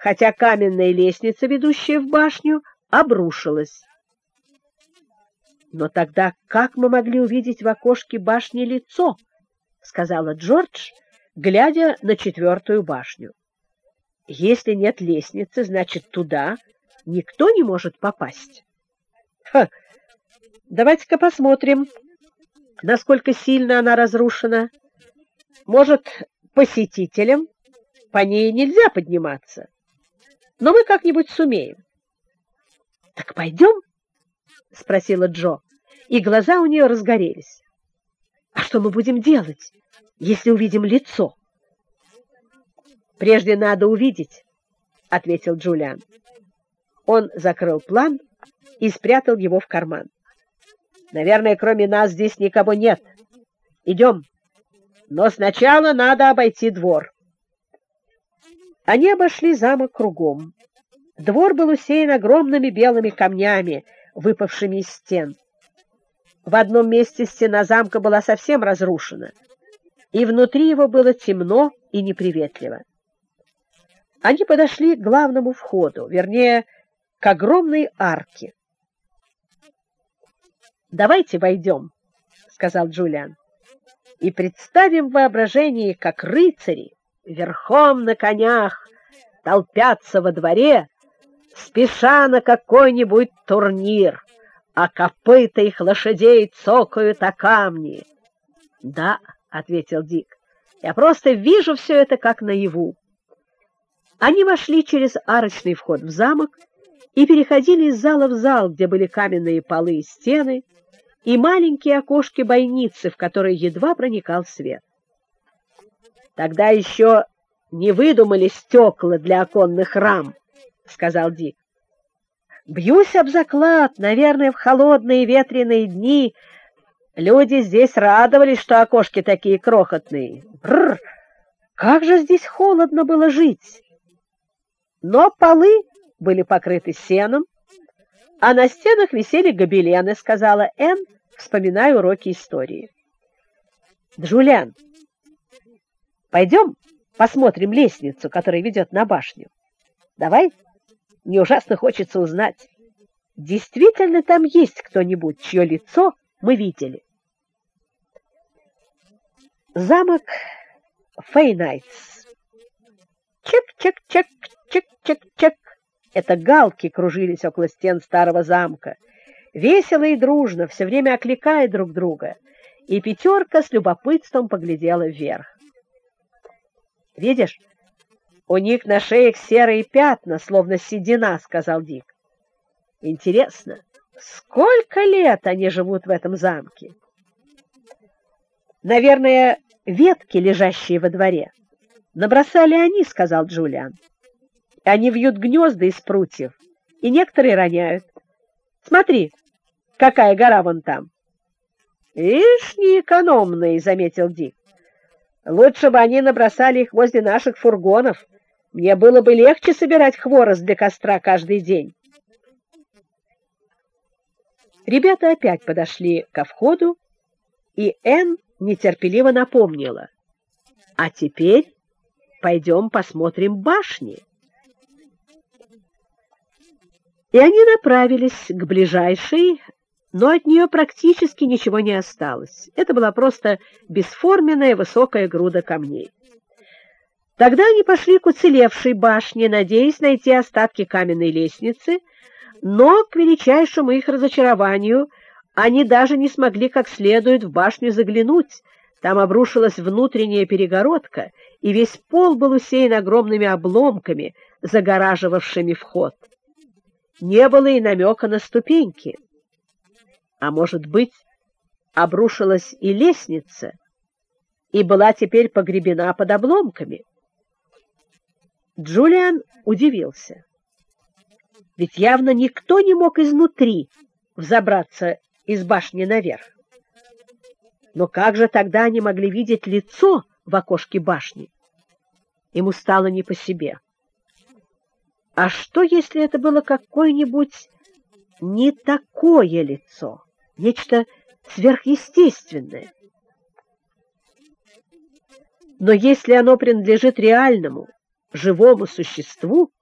хотя каменная лестница, ведущая в башню, обрушилась. «Но тогда как мы могли увидеть в окошке башни лицо?» — сказала Джордж, глядя на четвертую башню. «Если нет лестницы, значит, туда никто не может попасть». Давайте-ка посмотрим, насколько сильно она разрушена. Может, посетителям по ней нельзя подниматься, но мы как-нибудь сумеем. — Так пойдем? — спросила Джо, и глаза у нее разгорелись. — А что мы будем делать, если увидим лицо? — Прежде надо увидеть, — ответил Джулиан. Он закрыл план и спрятал его в карман. Наверное, кроме нас здесь никого нет. Идем. Но сначала надо обойти двор. Они обошли замок кругом. Двор был усеян огромными белыми камнями, выпавшими из стен. В одном месте стена замка была совсем разрушена, и внутри его было темно и неприветливо. Они подошли к главному входу, вернее, к огромной арке. «Давайте войдем», — сказал Джулиан, «и представим в воображении, как рыцари верхом на конях толпятся во дворе, спеша на какой-нибудь турнир, а копыта их лошадей цокают о камни». «Да», — ответил Дик, — «я просто вижу все это как наяву». Они вошли через арочный вход в замок и переходили из зала в зал, где были каменные полы и стены, и маленькие окошки бойницы, в которые едва проникал свет. Тогда еще не выдумали стекла для оконных рам, — сказал Дик. Бьюсь об заклад, наверное, в холодные ветреные дни люди здесь радовались, что окошки такие крохотные. Бррр! Как же здесь холодно было жить! Но полы были покрыты сеном, а на стенах висели гобелены, сказала Энн, вспоминая уроки истории. Джулиан, пойдем посмотрим лестницу, которая ведет на башню. Давай, мне ужасно хочется узнать, действительно там есть кто-нибудь, чье лицо мы видели. Замок Фейнайтс. Чек-чек-чек, чек-чек-чек. Это галки кружились около стен старого замка, весело и дружно, все время окликая друг друга, и пятерка с любопытством поглядела вверх. «Видишь, у них на шеях серые пятна, словно седина», — сказал Дик. «Интересно, сколько лет они живут в этом замке?» «Наверное, ветки, лежащие во дворе. Набросали они», — сказал Джулиан. Они вьют гнезда из прутьев, и некоторые роняют. Смотри, какая гора вон там. Ишь, неэкономные, заметил Дик. Лучше бы они набросали их возле наших фургонов. Мне было бы легче собирать хворост для костра каждый день. Ребята опять подошли ко входу, и Энн нетерпеливо напомнила. А теперь пойдем посмотрим башни. И они направились к ближайшей, но от нее практически ничего не осталось. Это была просто бесформенная высокая груда камней. Тогда они пошли к уцелевшей башне, надеясь найти остатки каменной лестницы, но, к величайшему их разочарованию, они даже не смогли как следует в башню заглянуть. Там обрушилась внутренняя перегородка, и весь пол был усеян огромными обломками, загораживавшими вход не было и намека на ступеньки. А может быть, обрушилась и лестница, и была теперь погребена под обломками. Джулиан удивился. Ведь явно никто не мог изнутри взобраться из башни наверх. Но как же тогда они могли видеть лицо в окошке башни? Ему стало не по себе. А что, если это было какое-нибудь не такое лицо, нечто сверхъестественное? Но если оно принадлежит реальному, живому существу,